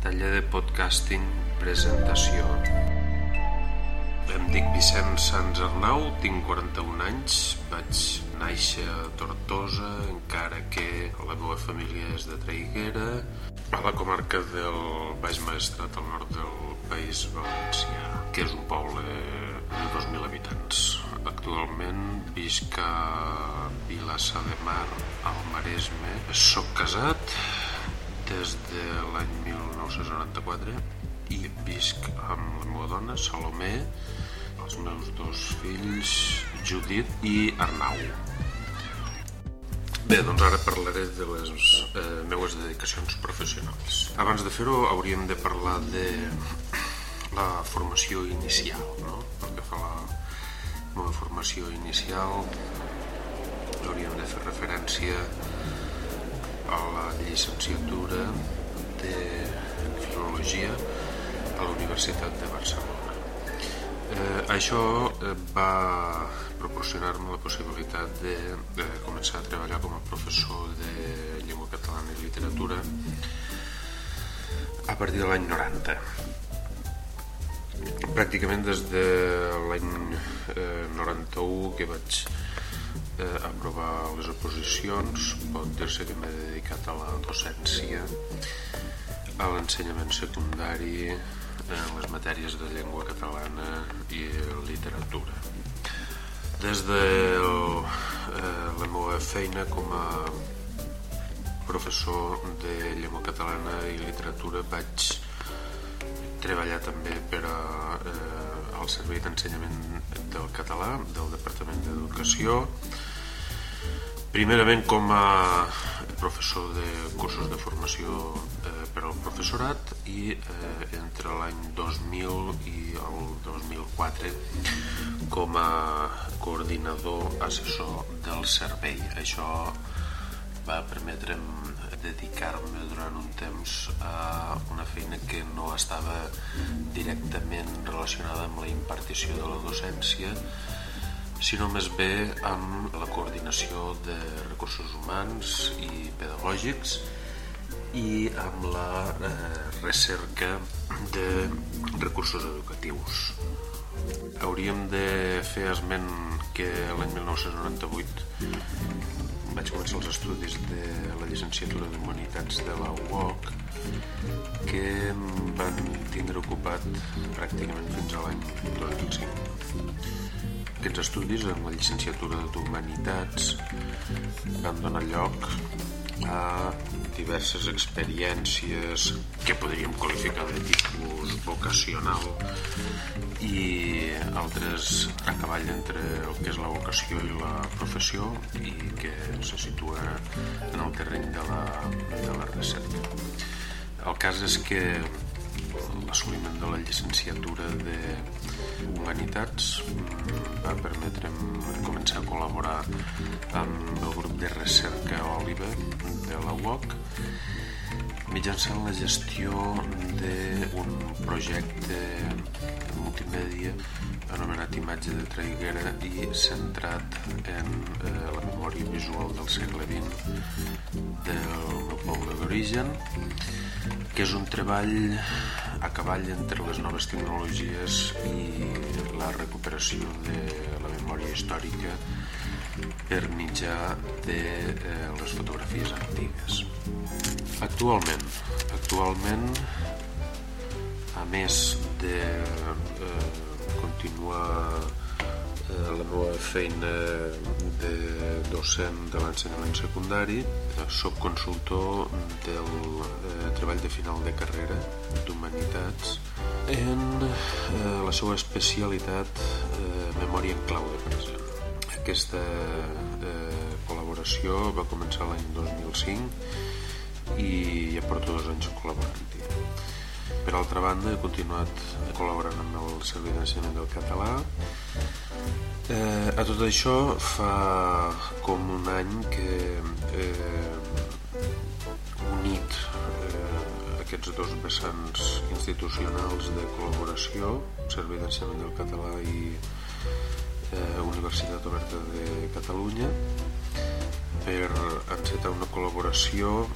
Taller de podcasting, presentació. Em dic Vicenç Sans Arnau, tinc 41 anys, vaig néixer a Tortosa, encara que la meva família és de Traiguera, a la comarca del Baix Maestrat, al nord del País Valencià, que és un poble de 2.000 habitants. Actualment visc a Vilassar de Mar, al Maresme. Soc casat des de l'any 1994 i visc amb la meva dona, Salomé, els meus dos fills, Judit i Arnau. Bé, doncs ara parlaré de les eh, meues dedicacions professionals. Abans de fer-ho hauríem de parlar de la formació inicial, no? Pel que fa a la meva formació inicial hauríem de fer referència a la llicenciatura de Filologia a la Universitat de Barcelona. Eh, això eh, va proporcionar-me la possibilitat de, de començar a treballar com a professor de llengua catalana i literatura a partir de l'any 90. Pràcticament des de l'any eh, 91 que vaig eh, aprovar les oposicions, pot dir-se que m'he dedicat a la docència, a l'ensenyament secundari, en les matèries de llengua catalana i literatura. Des de el, eh, la meva feina com a professor de llengua catalana i literatura vaig treballar també per a, eh, al Servei d'Ensenyament del Català del Departament d'Educació primerament com a professor de cursos de formació eh, per al professorat i eh, entre l'any 2000 i el 2004 com a coordinador assessor del servei. Això va permetre'm dedicar-me durant un temps a una feina que no estava directament relacionada amb la impartició de la docència, sinó més bé amb la coordinació de recursos humans i pedagògics i amb la eh, recerca de recursos educatius. Hauríem de fer esment que l'any 1998 vaig començar els estudis de la llicenciatura d'Humanitats de la UOC que em van tindre ocupat pràcticament fins a l'any 2005. Aquests estudis en la llicenciatura d'Humanitats van donar lloc a diverses experiències que podríem qualificar de tipus vocacional i altres a cavall entre el que és la vocació i la professió i que se situa en el terreny de la, de la recerca. El cas és que l'assoliment de la llicenciatura de Humanitats va permetre'm començar a col·laborar amb el grup de recerca Olive de la UOC mitjançant la gestió d'un projecte multimèdia anomenat Imatge de Traiguera i centrat en eh, la memòria visual del segle XX del meu poble d'origen que és un treball a cavall entre les noves tecnologies i la recuperació de la memòria històrica per mitjà de eh, les fotografies antigues. Actualment, actualment a més de eh, continuar eh, la meva feina de docent de l'ensenyament secundari, eh, soc consultor del treball de final de carrera d'Humanitats en eh, la seva especialitat eh, Memòria en clau de present. Aquesta eh, col·laboració va començar l'any 2005 i ja porto dos anys col·laborant-hi. Per altra banda, he continuat col·laborant amb el Servei d'Ensenyament del Català. Eh, a tot això fa com un any que eh, aquests dos vessants institucionals de col·laboració, Servei d'Ensenyament del Català i eh, Universitat Oberta de Catalunya, per encetar una col·laboració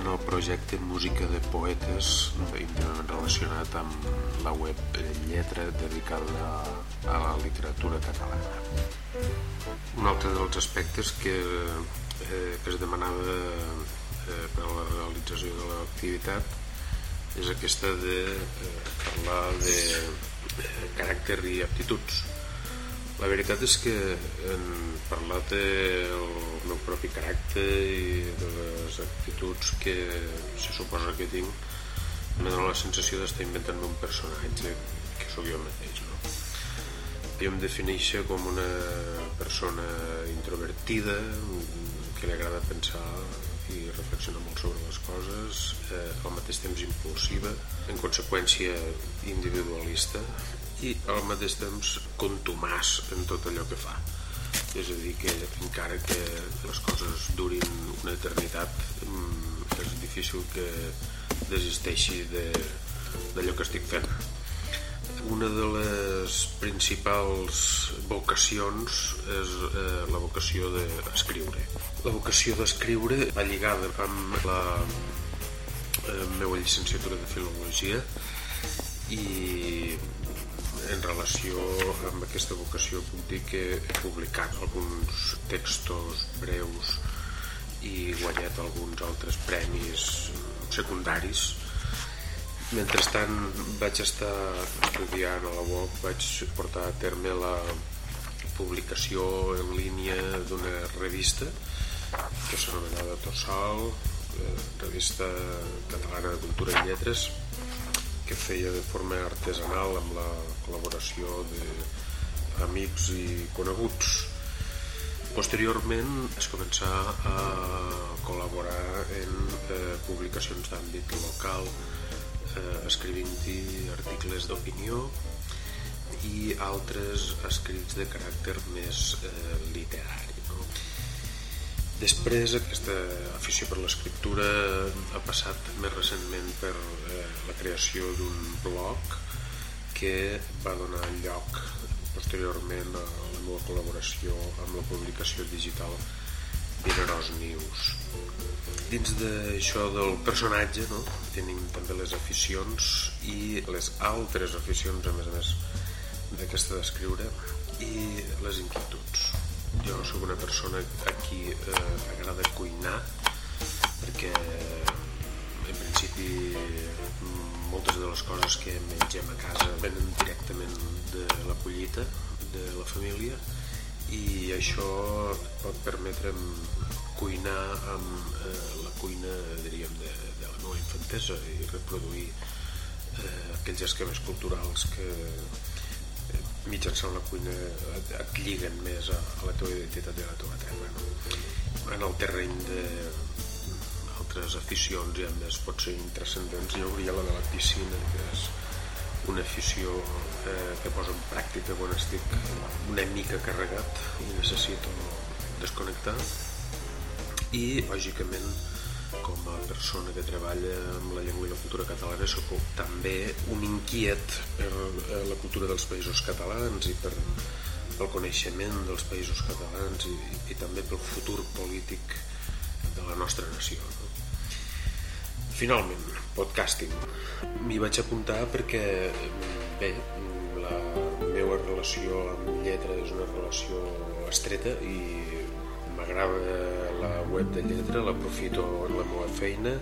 en el projecte Música de Poetes relacionat amb la web Lletra dedicada a la literatura catalana. Un altre dels aspectes que, eh, que es demanava eh, per a la realització de l'activitat és aquesta de eh, parlar de caràcter i aptituds la veritat és que en parlar del meu propi caràcter i de les actituds que se suposa que tinc me dóna la sensació d'estar inventant un personatge que sóc jo mateix no? jo em defineixo com una persona introvertida que li agrada pensar i reflexionar molt sobre les coses eh, al mateix temps impulsiva en conseqüència individualista i al mateix temps contumàs en tot allò que fa. És a dir que encara que les coses durin una eternitat mm, és difícil que desisteixi d'allò que estic fent. Una de les principals vocacions és eh, la vocació d'escriure la vocació d'escriure va lligada amb la eh, meva llicenciatura de filologia i en relació amb aquesta vocació puc dir que he publicat alguns textos breus i guanyat alguns altres premis secundaris. Mentrestant vaig estar estudiant a la UOC vaig portar a terme la publicació en línia d'una revista que s'anomenava Torsal eh, revista catalana de cultura i lletres que feia de forma artesanal amb la col·laboració d'amics i coneguts. Posteriorment es començà a col·laborar en eh, publicacions d'àmbit local, eh, escrivint-hi articles d'opinió i altres escrits de caràcter més eh, literari. Després aquesta afició per l'escriptura ha passat més recentment per eh, la creació d'un blog que va donar lloc posteriorment a la meva col·laboració amb la publicació digital Vineros News. Dins d'això del personatge no? tenim també les aficions i les altres aficions, a més a més d'aquesta d'escriure, i les inquietuds jo sóc una persona a qui eh, agrada cuinar perquè en principi moltes de les coses que mengem a casa venen directament de la collita de la família i això pot permetre'm cuinar amb eh, la cuina diríem de, de la meva infantesa i reproduir eh, aquells esquemes culturals que mitjançant la cuina et, et lliguen més a, a la teva identitat i a la teva terra no? en el terreny de altres aficions ja més pot ser intrascendents hi hauria la de la piscina que és una afició eh, que poso en pràctica quan estic una mica carregat i necessito desconnectar i lògicament com a persona que treballa amb la llengua i la cultura catalana sóc també un inquiet per eh, la cultura dels països catalans i per el coneixement dels països catalans i, i també pel futur polític de la nostra nació. No? Finalment, podcasting. M'hi vaig apuntar perquè, bé, la meva relació amb lletra és una relació estreta i m'agrada la web de lletra, l'aprofito en la meva feina,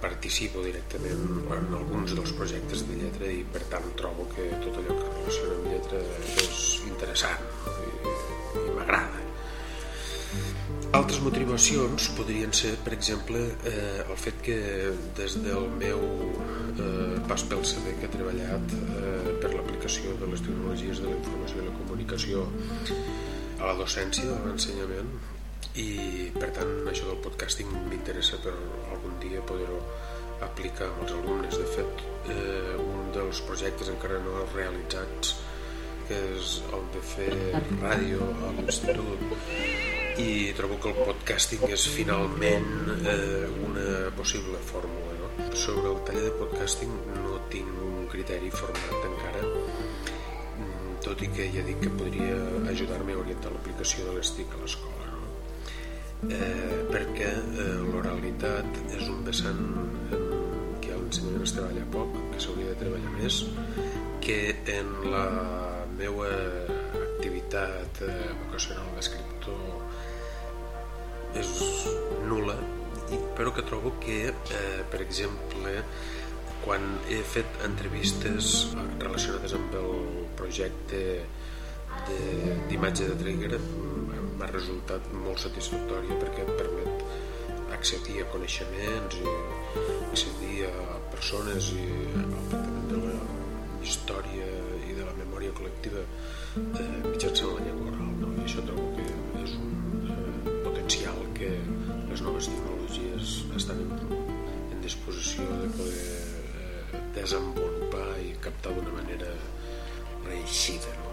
participo directament en alguns dels projectes de lletra i per tant trobo que tot allò que relaciona amb lletra és interessant i, i m'agrada. Altres motivacions podrien ser, per exemple, eh, el fet que des del meu eh, pas pel saber que he treballat eh, per l'aplicació de les tecnologies de la informació i la comunicació a la docència, a l'ensenyament, i per tant això del podcasting m'interessa per algun dia poder-ho aplicar amb els alumnes de fet eh, un dels projectes encara no realitzats que és el de fer ràdio a l'institut i trobo que el podcasting és finalment eh, una possible fórmula no? sobre el taller de podcasting no tinc un criteri format encara mm, tot i que ja dic que podria l'aplicació de l'estic a l'escola eh, perquè eh, l'oralitat és un vessant en què a l'ensenyament es treballa poc, que s'hauria de treballar més, que en la meva activitat eh, vocacional d'escriptor és nula, però que trobo que, eh, per exemple, quan he fet entrevistes relacionades amb el projecte d'imatge de, de Trigger m'ha resultat molt satisfactòria perquè em permet accedir a coneixements i accedir a persones i al tractament de la història i de la memòria col·lectiva eh, mitjançant la llengua oral no? i això trobo que és un eh, potencial que les noves tecnologies estan en, en disposició de poder eh, desenvolupar i captar d'una manera reeixida no?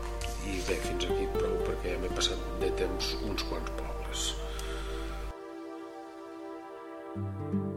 i bé, fins aquí prou perquè ja m'he passat de temps uns quants pobles. thank you